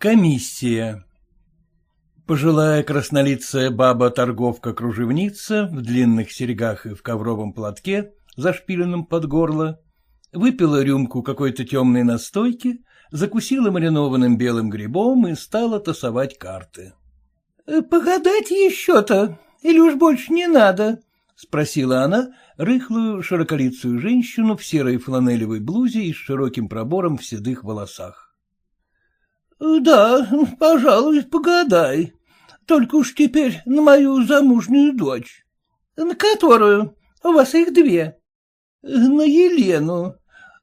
Комиссия Пожилая краснолицая баба-торговка-кружевница в длинных серьгах и в ковровом платке, зашпиленном под горло, выпила рюмку какой-то темной настойки, закусила маринованным белым грибом и стала тасовать карты. «Э, — Погадать еще-то, или уж больше не надо? — спросила она рыхлую широколицую женщину в серой фланелевой блузе и с широким пробором в седых волосах. — Да, пожалуй, погадай, только уж теперь на мою замужнюю дочь. — На которую? У вас их две. — На Елену.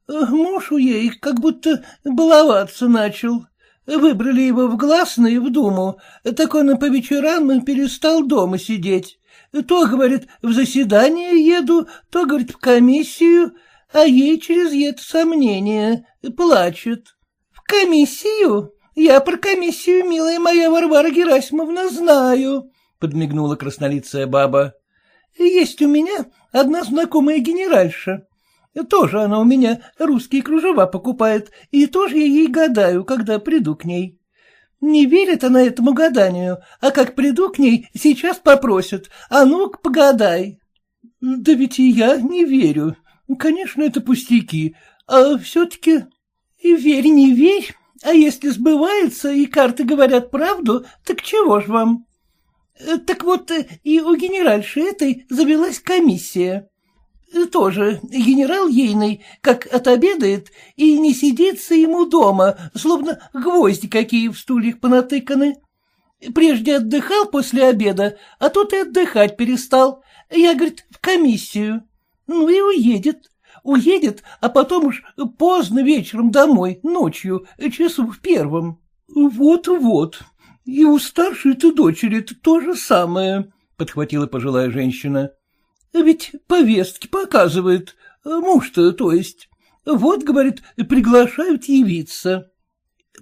Муж у ей как будто баловаться начал. Выбрали его в гласный и в думу, так он по вечерам перестал дома сидеть. То, говорит, в заседание еду, то, говорит, в комиссию, а ей через это сомнение, плачет. — В комиссию? Я про комиссию, милая моя Варвара Герасимовна, знаю, — подмигнула краснолицая баба. — Есть у меня одна знакомая генеральша. Тоже она у меня русские кружева покупает, и тоже я ей гадаю, когда приду к ней. Не верит она этому гаданию, а как приду к ней, сейчас попросит, а ну-ка погадай. Да ведь и я не верю. Конечно, это пустяки, а все-таки... Верь, не верь, а если сбывается, и карты говорят правду, так чего ж вам? Э, так вот, э, и у генеральши этой завелась комиссия. Э, тоже генерал ейный, как отобедает, и не сидится ему дома, словно гвозди какие в стульях понатыканы. Прежде отдыхал после обеда, а тут и отдыхать перестал. Я, говорит, в комиссию. Ну и уедет уедет, а потом уж поздно вечером домой, ночью, часу в первом. Вот-вот. И у старшей-то дочери -то, то же самое, — подхватила пожилая женщина. Ведь повестки показывает, муж-то, то есть. Вот, говорит, приглашают явиться.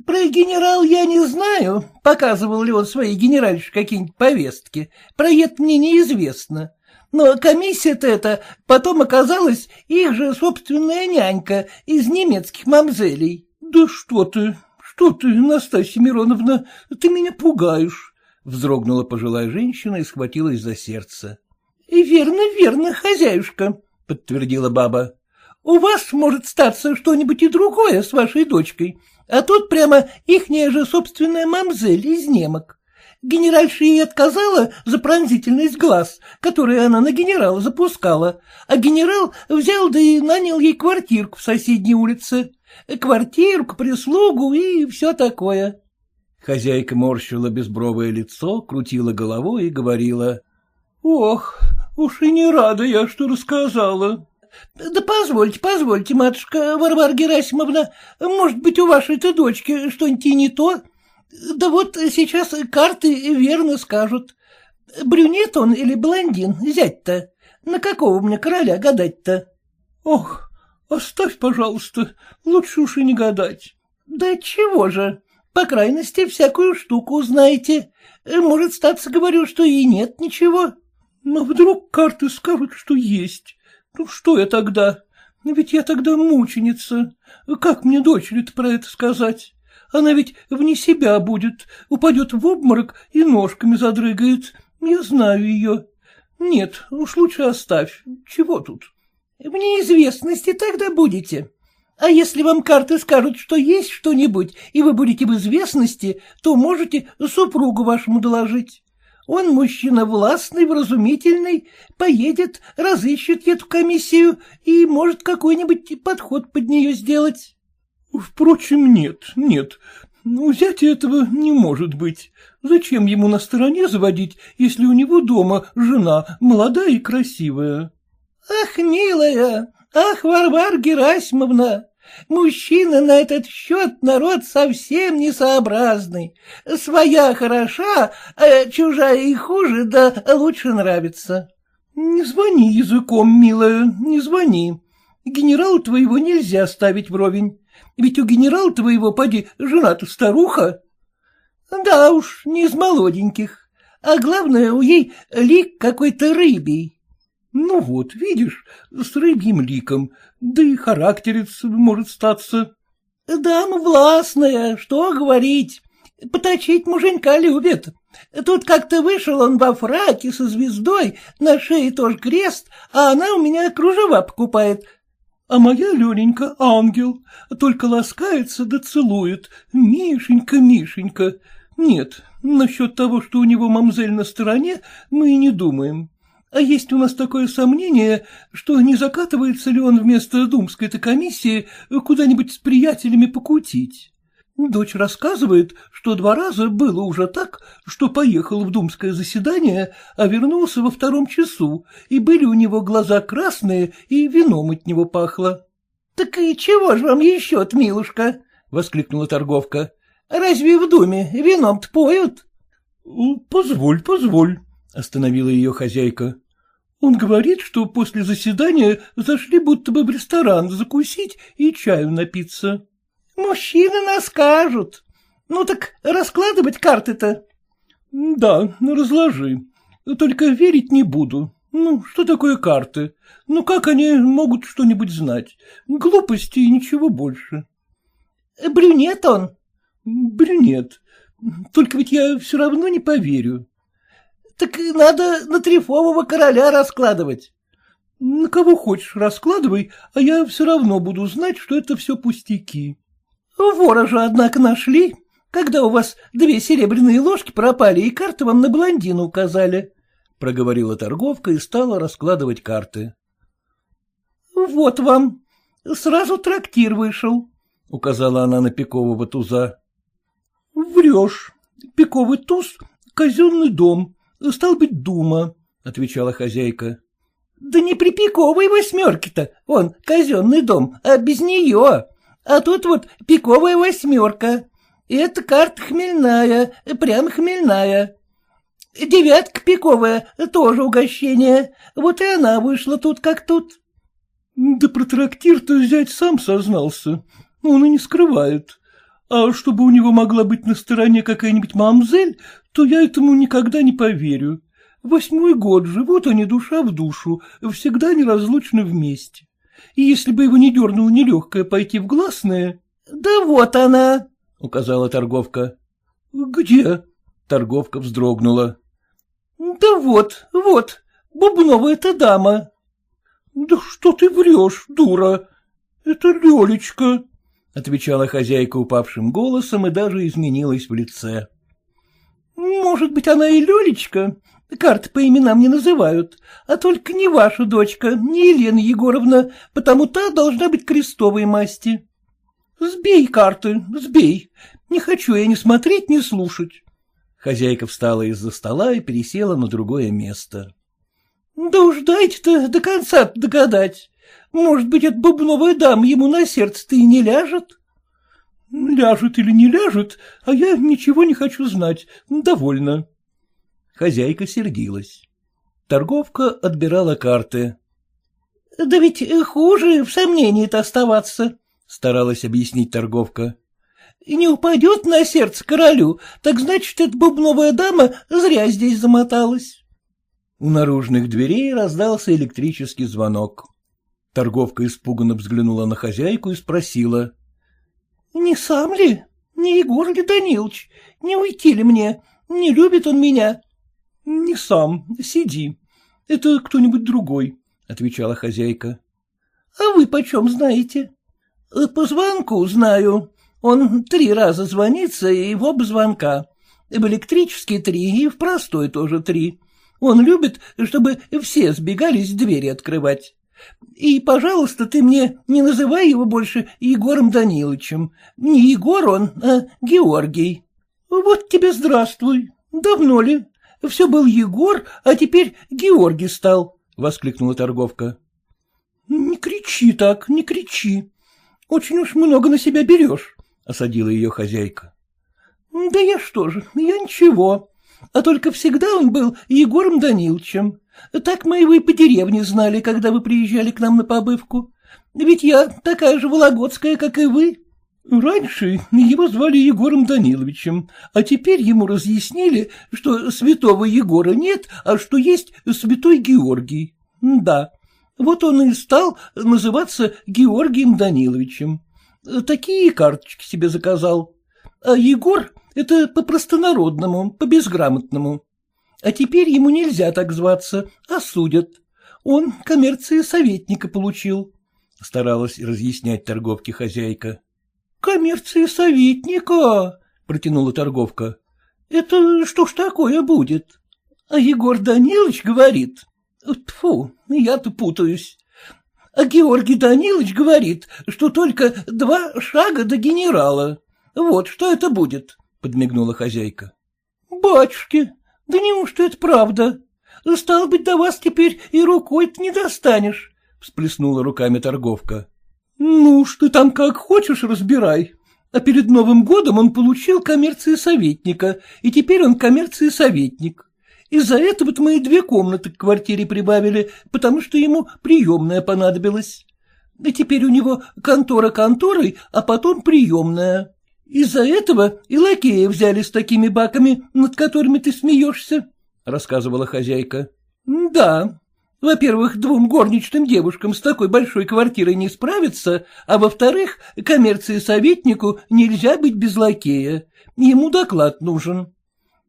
Про генерал я не знаю, показывал ли он своей генеральше какие-нибудь повестки. Про это мне неизвестно. Но комиссия-то эта потом оказалась их же собственная нянька из немецких мамзелей. — Да что ты, что ты, Настасья Мироновна, ты меня пугаешь, — вздрогнула пожилая женщина и схватилась за сердце. — верно, верно, хозяюшка, — подтвердила баба. — У вас может статься что-нибудь и другое с вашей дочкой, а тут прямо ихняя же собственная мамзель из немок. Генеральша ей отказала за пронзительность глаз, которые она на генерала запускала, а генерал взял да и нанял ей квартирку в соседней улице. Квартирку, прислугу и все такое. Хозяйка морщила безбровое лицо, крутила головой и говорила. — Ох, уж и не рада я, что рассказала. — Да позвольте, позвольте, матушка Варвара Герасимовна, может быть, у вашей-то дочки что-нибудь и не то? — да вот сейчас карты верно скажут. Брюнет он или блондин, зять-то? На какого мне короля гадать-то? Ох, оставь, пожалуйста, лучше уж и не гадать. Да чего же? По крайности, всякую штуку узнаете. Может, статься говорю, что и нет ничего. Но вдруг карты скажут, что есть. Ну, что я тогда? Ведь я тогда мученица. Как мне дочери-то про это сказать? Она ведь вне себя будет, упадет в обморок и ножками задрыгает. Я знаю ее. Нет, уж лучше оставь. Чего тут? В неизвестности тогда будете. А если вам карты скажут, что есть что-нибудь, и вы будете в известности, то можете супругу вашему доложить. Он мужчина властный, вразумительный, поедет, разыщет эту комиссию и может какой-нибудь подход под нее сделать. Впрочем, нет, нет, у зятя этого не может быть. Зачем ему на стороне заводить, если у него дома жена молодая и красивая? Ах, милая, ах, Варвар Герасимовна, мужчина на этот счет народ совсем несообразный. Своя хороша, а чужая и хуже, да лучше нравится. Не звони языком, милая, не звони. Генералу твоего нельзя ставить вровень. Ведь у генерала твоего, поди, жена-то старуха. Да уж, не из молоденьких. А главное, у ей лик какой-то рыбий. Ну вот, видишь, с рыбьим ликом, да и характерец может статься. Дама властная, что говорить. Поточить муженька любит. Тут как-то вышел он во фраке со звездой, на шее тоже крест, а она у меня кружева покупает. А моя Лененька — ангел, только ласкается да целует. Мишенька, Мишенька. Нет, насчет того, что у него мамзель на стороне, мы и не думаем. А есть у нас такое сомнение, что не закатывается ли он вместо думской-то комиссии куда-нибудь с приятелями покутить. Дочь рассказывает, что два раза было уже так, что поехал в думское заседание, а вернулся во втором часу, и были у него глаза красные, и вином от него пахло. — Так и чего же вам еще милушка? — воскликнула торговка. — Разве в думе вином-то поют? — Позволь, позволь, — остановила ее хозяйка. Он говорит, что после заседания зашли будто бы в ресторан закусить и чаю напиться. — Мужчины нас скажут. Ну так раскладывать карты-то? — Да, разложи. Только верить не буду. Ну, что такое карты? Ну, как они могут что-нибудь знать? Глупости и ничего больше. — Брюнет он? — Брюнет. Только ведь я все равно не поверю. — Так надо на трифового короля раскладывать. — На кого хочешь раскладывай, а я все равно буду знать, что это все пустяки. Вора однако, нашли, когда у вас две серебряные ложки пропали и карты вам на блондина указали, — проговорила торговка и стала раскладывать карты. — Вот вам, сразу трактир вышел, — указала она на пикового туза. — Врешь. Пиковый туз — казенный дом, стал быть, дума, — отвечала хозяйка. — Да не при пиковой восьмерке-то, он казенный дом, а без нее. А тут вот пиковая восьмерка. Это карта хмельная, прям хмельная. Девятка пиковая, тоже угощение. Вот и она вышла тут как тут. Да про трактир-то взять сам сознался. Он и не скрывает. А чтобы у него могла быть на стороне какая-нибудь мамзель, то я этому никогда не поверю. Восьмой год живут они душа в душу, всегда неразлучны вместе и если бы его не дернуло нелегкое пойти в гласное... — Да вот она, — указала торговка. — Где? — торговка вздрогнула. — Да вот, вот, бубновая-то дама. — Да что ты врешь, дура? Это Лелечка, — отвечала хозяйка упавшим голосом и даже изменилась в лице. — Может быть, она и Лелечка, Карты по именам не называют, а только не ваша дочка, не Елена Егоровна, потому та должна быть крестовой масти. Сбей карты, сбей. Не хочу я ни смотреть, ни слушать. Хозяйка встала из-за стола и пересела на другое место. — Да уж дайте-то до конца догадать. Может быть, эта бубновая дама ему на сердце-то и не ляжет? — Ляжет или не ляжет, а я ничего не хочу знать. Довольно. Хозяйка сердилась. Торговка отбирала карты. — Да ведь хуже в сомнении-то оставаться, — старалась объяснить торговка. — Не упадет на сердце королю, так значит, эта бубновая дама зря здесь замоталась. У наружных дверей раздался электрический звонок. Торговка испуганно взглянула на хозяйку и спросила. — Не сам ли? Не Егор ли Данилович? Не уйти ли мне? Не любит он меня? — Не сам, сиди. Это кто-нибудь другой, — отвечала хозяйка. — А вы почем знаете? — По звонку знаю. Он три раза звонится и в оба звонка. В электрический три и в простой тоже три. Он любит, чтобы все сбегались двери открывать. И, пожалуйста, ты мне не называй его больше Егором Даниловичем. Не Егор он, а Георгий. Вот тебе здравствуй. Давно ли? Все был Егор, а теперь Георгий стал, — воскликнула торговка. — Не кричи так, не кричи. Очень уж много на себя берешь, — осадила ее хозяйка. — Да я что же, я ничего. А только всегда он был Егором Даниловичем. Так мы его и по деревне знали, когда вы приезжали к нам на побывку. Ведь я такая же вологодская, как и вы. Раньше его звали Егором Даниловичем, а теперь ему разъяснили, что святого Егора нет, а что есть святой Георгий. Да, вот он и стал называться Георгием Даниловичем. Такие карточки себе заказал. А Егор Это по-простонародному, по-безграмотному. А теперь ему нельзя так зваться, а судят. Он коммерции советника получил. Старалась разъяснять торговке хозяйка. — Коммерции советника, — протянула торговка. — Это что ж такое будет? А Егор Данилович говорит. Тьфу, я-то путаюсь. А Георгий Данилович говорит, что только два шага до генерала. Вот что это будет, — подмигнула хозяйка. — Батюшки, да неужто это правда? Стал быть, до вас теперь и рукой-то не достанешь, — всплеснула руками торговка. — Ну уж ты там как хочешь разбирай. А перед Новым годом он получил коммерции советника, и теперь он коммерции советник. Из-за этого-то мы и две комнаты к квартире прибавили, потому что ему приемная понадобилась. И теперь у него контора конторой, а потом приемная. Из-за этого и лакея взяли с такими баками, над которыми ты смеешься, — рассказывала хозяйка. — Да. Во-первых, двум горничным девушкам с такой большой квартирой не справиться, а во-вторых, коммерции советнику нельзя быть без лакея. Ему доклад нужен.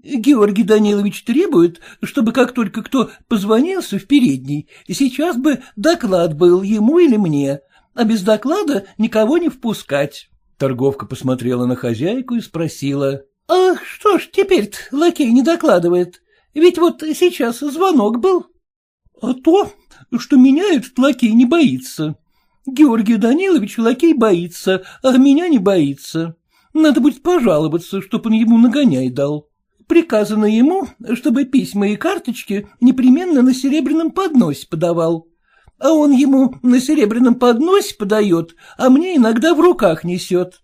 Георгий Данилович требует, чтобы как только кто позвонился в передней, сейчас бы доклад был ему или мне, а без доклада никого не впускать. Торговка посмотрела на хозяйку и спросила. — А что ж теперь-то лакей не докладывает? Ведь вот сейчас звонок был. — А то, что меня этот лакей не боится. Георгий Данилович лакей боится, а меня не боится. Надо будет пожаловаться, чтоб он ему нагоняй дал. Приказано ему, чтобы письма и карточки непременно на серебряном подносе подавал а он ему на серебряном подносе подает, а мне иногда в руках несет.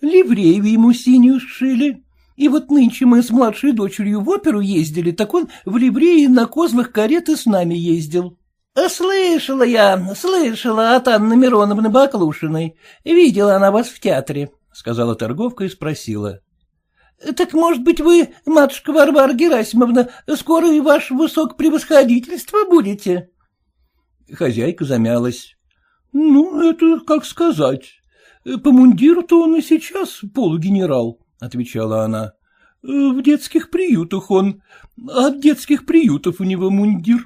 Ливрею ему синюю сшили. И вот нынче мы с младшей дочерью в оперу ездили, так он в ливрее на козлах кареты с нами ездил. — Слышала я, слышала от Анны Мироновны Баклушиной. Видела она вас в театре, — сказала торговка и спросила. — Так, может быть, вы, матушка Варвара Герасимовна, скоро и ваше высокопревосходительство будете? Хозяйка замялась. — Ну, это как сказать. По мундиру-то он и сейчас полугенерал, — отвечала она. — В детских приютах он, от детских приютов у него мундир.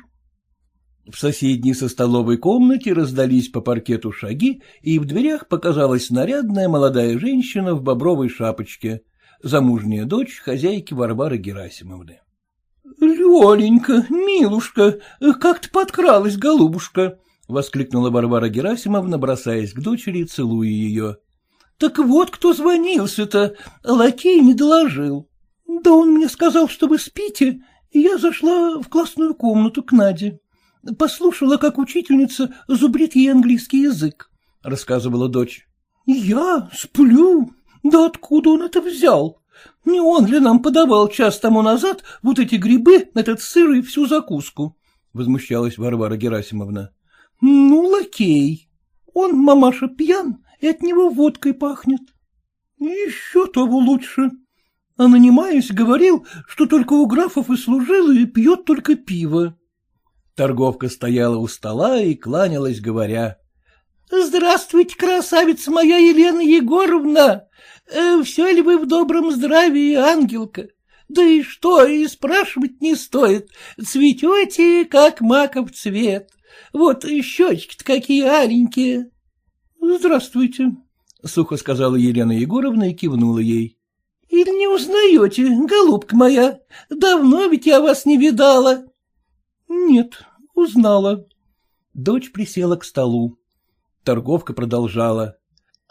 В соседней со столовой комнате раздались по паркету шаги, и в дверях показалась нарядная молодая женщина в бобровой шапочке, замужняя дочь хозяйки Варвары Герасимовны. — Лененька, милушка, как ты подкралась, голубушка! — воскликнула Варвара Герасимовна, бросаясь к дочери и целуя ее. — Так вот кто звонился-то, лакей не доложил. — Да он мне сказал, что вы спите, и я зашла в классную комнату к Наде. Послушала, как учительница зубрит ей английский язык, — рассказывала дочь. — Я сплю? Да откуда он это взял? Не он ли нам подавал час тому назад вот эти грибы, этот сыр и всю закуску? — возмущалась Варвара Герасимовна. — Ну, лакей. Он, мамаша, пьян, и от него водкой пахнет. — Еще того лучше. А нанимаясь, говорил, что только у графов и служил, и пьет только пиво. Торговка стояла у стола и кланялась, говоря. — Здравствуйте, красавица моя Елена Егоровна! Э, все ли вы в добром здравии, ангелка? Да и что, и спрашивать не стоит. Цветете, как маков цвет. Вот щечки-то какие аленькие. — Здравствуйте, — сухо сказала Елена Егоровна и кивнула ей. — Или не узнаете, голубка моя? Давно ведь я вас не видала. — Нет, узнала. Дочь присела к столу. Торговка продолжала.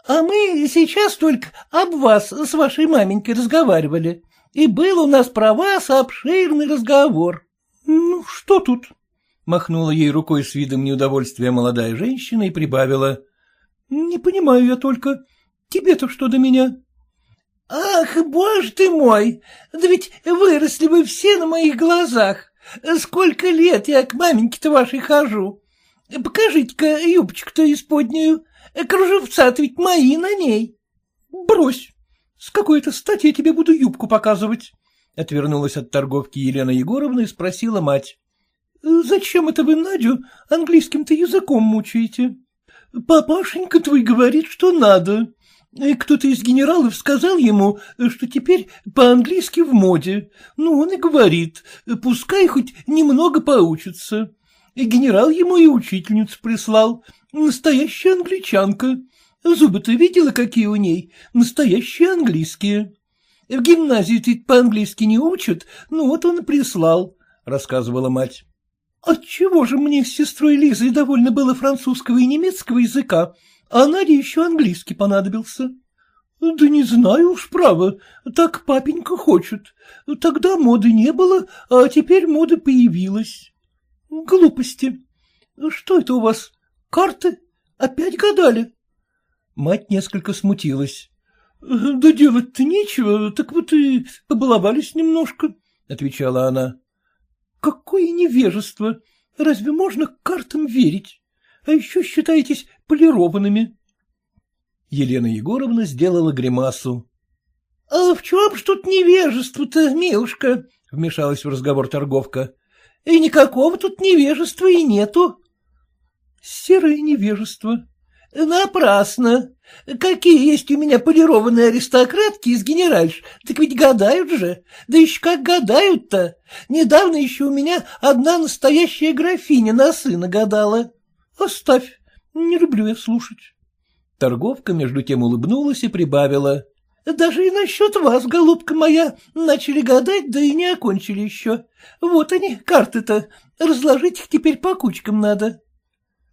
А мы сейчас только об вас с вашей маменькой разговаривали, и был у нас про вас обширный разговор. — Ну, что тут? — махнула ей рукой с видом неудовольствия молодая женщина и прибавила. — Не понимаю я только. Тебе-то что до меня? — Ах, боже ты мой! Да ведь выросли вы все на моих глазах. Сколько лет я к маменьке-то вашей хожу. Покажите-ка юбочку-то исподнюю. Кружевца-то ведь мои на ней. — Брось. С какой-то стати я тебе буду юбку показывать. Отвернулась от торговки Елена Егоровна и спросила мать. — Зачем это вы Надю английским-то языком мучаете? — Папашенька твой говорит, что надо. Кто-то из генералов сказал ему, что теперь по-английски в моде. Ну, он и говорит, пускай хоть немного поучится. Генерал ему и учительницу прислал, настоящая англичанка. Зубы-то видела, какие у ней, настоящие английские. В гимназии ведь по-английски не учат, ну вот он и прислал, — рассказывала мать. — Отчего же мне с сестрой Лизой довольно было французского и немецкого языка, а Наде еще английский понадобился? — Да не знаю уж, право, так папенька хочет. Тогда моды не было, а теперь мода появилась. — Глупости. Что это у вас, карты? Опять гадали? Мать несколько смутилась. — Да делать-то нечего, так вот и побаловались немножко, — отвечала она. — Какое невежество! Разве можно картам верить? А еще считаетесь полированными. Елена Егоровна сделала гримасу. — А в чем ж тут невежество-то, милушка? — вмешалась в разговор торговка. — И никакого тут невежества и нету. — Серое невежество. — Напрасно. Какие есть у меня полированные аристократки из генеральш, так ведь гадают же. Да еще как гадают-то. Недавно еще у меня одна настоящая графиня на сына гадала. Оставь, не люблю я слушать. Торговка между тем улыбнулась и прибавила. — Даже и насчет вас, голубка моя, начали гадать, да и не окончили еще. Вот они, карты-то, разложить их теперь по кучкам надо.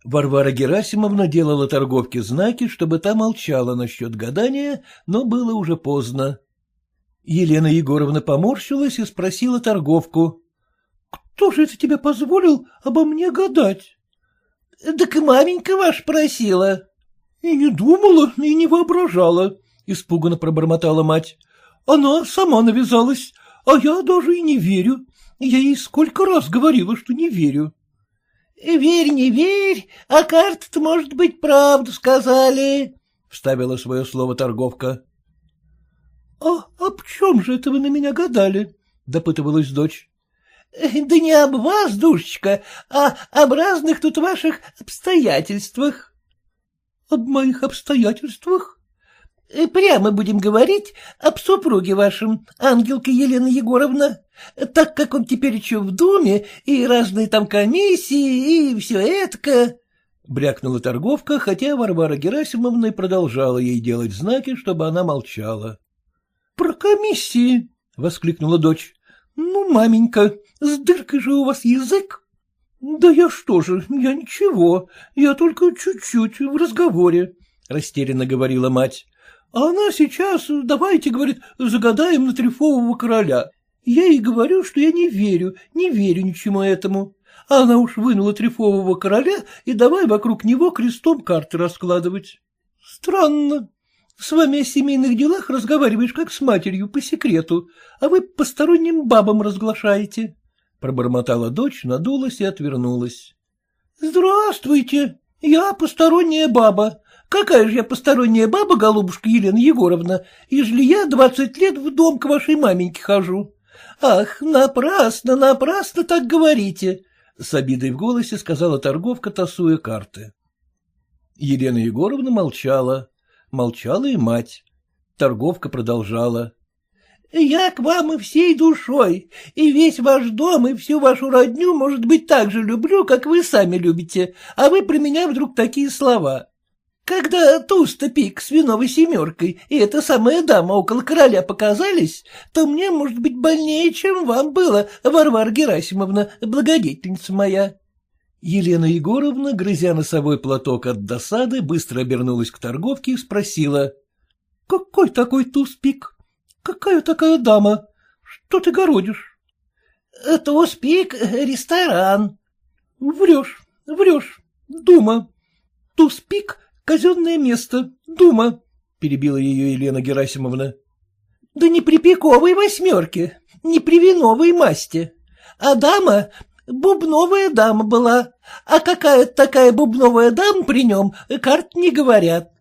Варвара Герасимовна делала торговке знаки, чтобы та молчала насчет гадания, но было уже поздно. Елена Егоровна поморщилась и спросила торговку. — Кто же это тебе позволил обо мне гадать? — Так и маменька ваш просила. — И не думала, и не воображала, — испуганно пробормотала мать. — Она сама навязалась, а я даже и не верю. Я ей сколько раз говорила, что не верю. — Верь, не верь, а карты-то, может быть, правду сказали, — вставила свое слово торговка. — А об чем же это вы на меня гадали? — допытывалась дочь. — Да не об вас, душечка, а об разных тут ваших обстоятельствах. — Об моих обстоятельствах? Э, прямо будем говорить об супруге вашем, ангелка Елена Егоровна, так как он теперь еще в доме, и разные там комиссии, и все это. Брякнула торговка, хотя Варвара Герасимовна продолжала ей делать знаки, чтобы она молчала. — Про комиссии! — воскликнула дочь. — Ну, маменька, с дыркой же у вас язык. — Да я что же, я ничего, я только чуть-чуть в разговоре, — растерянно говорила мать. А она сейчас, давайте, говорит, загадаем на трифового короля. Я ей говорю, что я не верю, не верю ничему этому. А она уж вынула трифового короля и давай вокруг него крестом карты раскладывать. Странно. С вами о семейных делах разговариваешь как с матерью по секрету, а вы посторонним бабам разглашаете. Пробормотала дочь, надулась и отвернулась. — Здравствуйте, я посторонняя баба, Какая же я посторонняя баба, голубушка Елена Егоровна, ежели я двадцать лет в дом к вашей маменьке хожу? Ах, напрасно, напрасно так говорите, — с обидой в голосе сказала торговка, тасуя карты. Елена Егоровна молчала. Молчала и мать. Торговка продолжала. — Я к вам и всей душой, и весь ваш дом, и всю вашу родню, может быть, так же люблю, как вы сами любите, а вы про меня вдруг такие слова. Когда Туста-Пик с виновой семеркой и эта самая дама около короля показались, то мне, может быть, больнее, чем вам было, Варвара Герасимовна, благодетельница моя. Елена Егоровна, грызя носовой платок от досады, быстро обернулась к торговке и спросила. — Какой такой Туз-Пик? Какая такая дама? Что ты городишь? — Туз-Пик — ресторан. — Врешь, врешь. Дума. Туз-Пик Казенное место, дума, — перебила ее Елена Герасимовна. — Да не при пиковой восьмерке, не при виновой масти. А дама — бубновая дама была, а какая такая бубновая дама при нем, карт не говорят.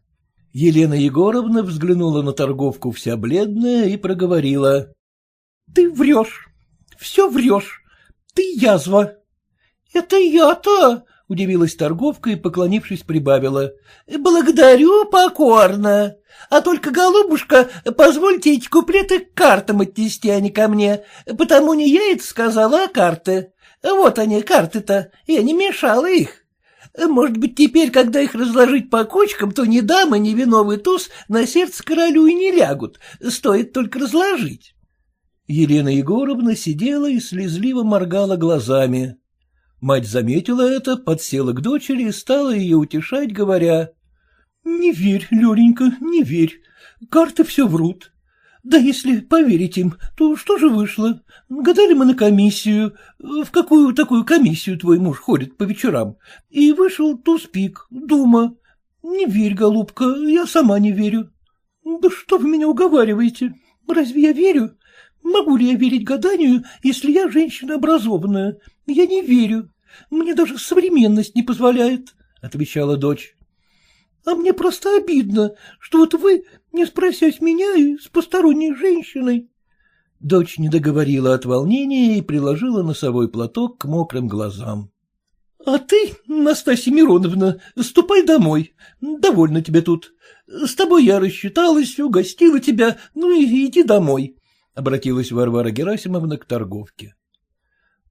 Елена Егоровна взглянула на торговку вся бледная и проговорила. — Ты врешь, все врешь, ты язва. — Это я-то, Удивилась торговка и, поклонившись, прибавила. — Благодарю покорно. А только, голубушка, позвольте эти куплеты к картам отнести, а не ко мне, потому не я это сказала, а карты. Вот они, карты-то, я не мешала их. Может быть, теперь, когда их разложить по кочкам, то ни дамы, ни виновый туз на сердце королю и не лягут, стоит только разложить. Елена Егоровна сидела и слезливо моргала глазами. Мать заметила это, подсела к дочери и стала ее утешать, говоря, — Не верь, Лененька, не верь, карты все врут. Да если поверить им, то что же вышло? Гадали мы на комиссию. В какую такую комиссию твой муж ходит по вечерам? И вышел туз-пик, дума. Не верь, голубка, я сама не верю. Да что вы меня уговариваете? Разве я верю? Могу ли я верить гаданию, если я женщина образованная? Я не верю. Мне даже современность не позволяет, — отвечала дочь. — А мне просто обидно, что вот вы, не спросясь меня и с посторонней женщиной. Дочь не договорила от волнения и приложила носовой платок к мокрым глазам. — А ты, Настасья Мироновна, ступай домой. Довольно тебе тут. С тобой я рассчиталась, угостила тебя, ну и иди домой, — обратилась Варвара Герасимовна к торговке.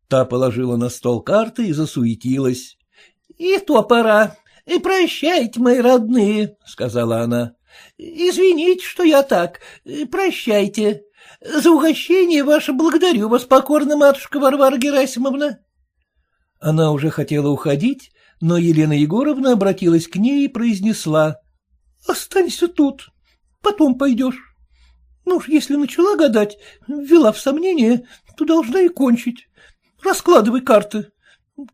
Та положила на стол карты и засуетилась. — И то пора. И прощайте, мои родные, — сказала она. — Извините, что я так. Прощайте. За угощение ваше благодарю вас, покорно, матушка Варвара Герасимовна. Она уже хотела уходить, но Елена Егоровна обратилась к ней и произнесла. — Останься тут, потом пойдешь. Ну уж если начала гадать, ввела в сомнение, то должна и кончить. Раскладывай карты.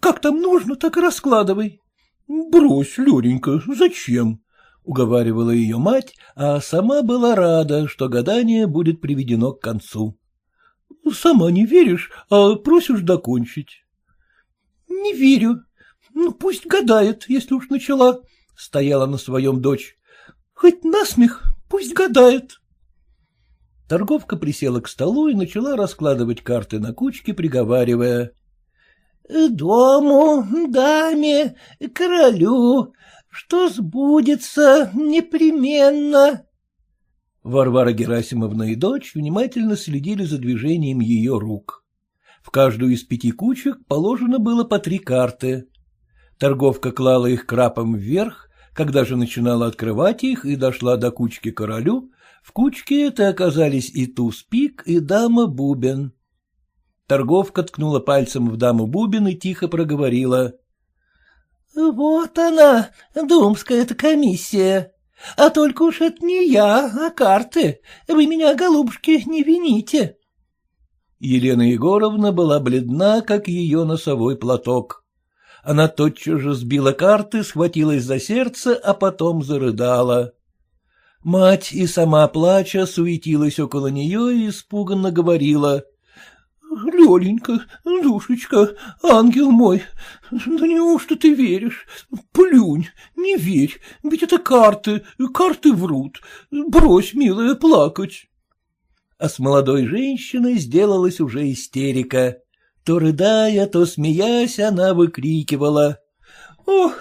Как там нужно, так и раскладывай. — Брось, Лененька, зачем? — уговаривала ее мать, а сама была рада, что гадание будет приведено к концу. — Сама не веришь, а просишь докончить. — Не верю. Ну, пусть гадает, если уж начала, — стояла на своем дочь. — Хоть насмех, пусть гадает. Торговка присела к столу и начала раскладывать карты на кучки, приговаривая. — Дому, даме, королю, что сбудется непременно. Варвара Герасимовна и дочь внимательно следили за движением ее рук. В каждую из пяти кучек положено было по три карты. Торговка клала их крапом вверх, когда же начинала открывать их и дошла до кучки королю, в кучке это оказались и туз-пик, и дама-бубен. Торговка ткнула пальцем в даму бубен и тихо проговорила. — Вот она, думская-то комиссия. А только уж это не я, а карты. Вы меня, голубушки, не вините. Елена Егоровна была бледна, как ее носовой платок. Она тотчас же сбила карты, схватилась за сердце, а потом зарыдала. Мать и сама плача суетилась около нее и испуганно говорила. — Лёленька, душечка, ангел мой, да неужто ты веришь? Плюнь, не верь, ведь это карты, карты врут. Брось, милая, плакать. А с молодой женщиной сделалась уже истерика. То рыдая, то смеясь, она выкрикивала. Ох,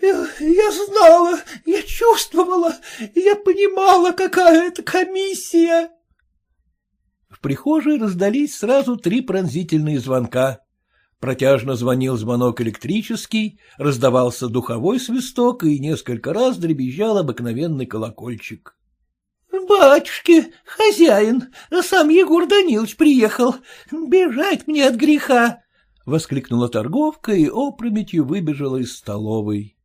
я, я знала, я чувствовала, я понимала, какая это комиссия. В прихожей раздались сразу три пронзительные звонка. Протяжно звонил звонок электрический, раздавался духовой свисток и несколько раз дребезжал обыкновенный колокольчик. — Батюшки, хозяин, сам Егор Данилович приехал. Бежать мне от греха. — воскликнула торговка и опрометью выбежала из столовой.